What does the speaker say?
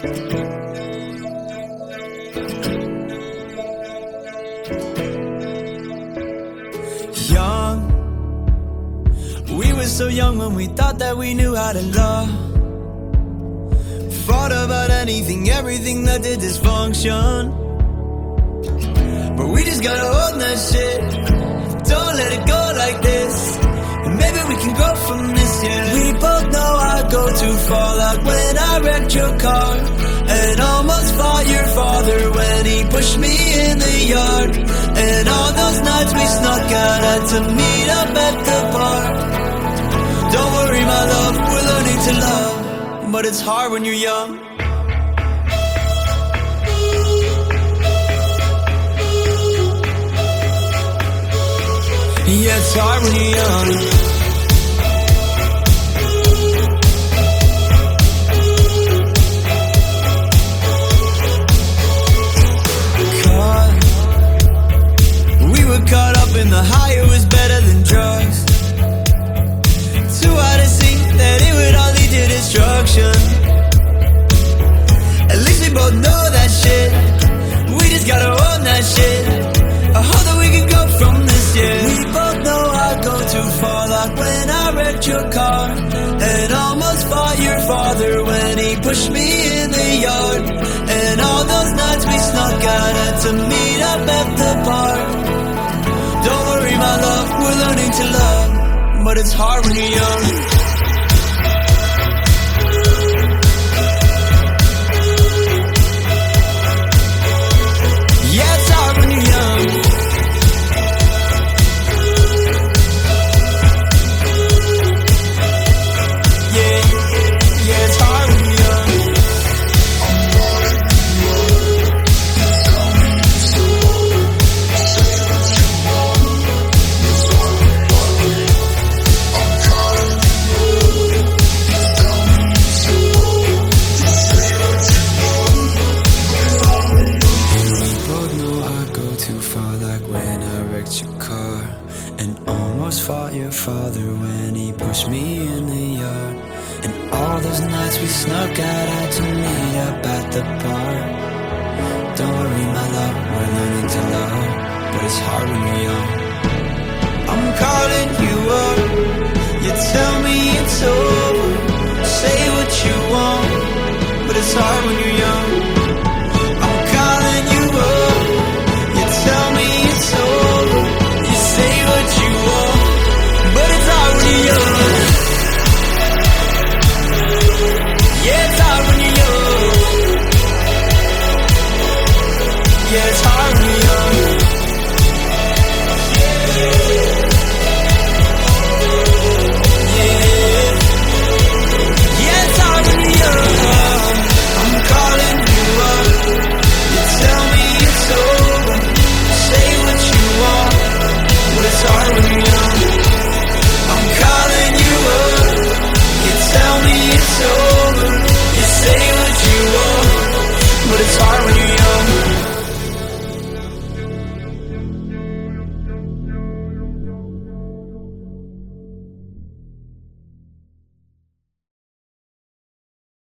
Young, we were so young when we thought that we knew how to love. Fought about anything, everything that did dysfunction. But we just gotta own that shit. Don't let it go like this. And maybe we can grow from Your car. And almost fought your father when he pushed me in the yard. And all those nights we snuck out had to meet up at the bar. Don't worry, my love, we're learning to love. But it's hard when you're young. Yeah, it's hard when you're young. I wrecked your car. And almost fought your father when he pushed me in the yard. And all those nights we snuck out had to meet up at the park. Don't worry, my love, we're learning to love. But it's hard when you're young. Too far, like when I wrecked your car. And almost fought your father when he pushed me in the yard. And all those nights we snuck out, had to meet up at the park. Don't worry, my love, we're learning to love. But it's hard when you're young. I'm calling you up. You tell me it's over. Say what you want. But it's hard when you're young. it's hard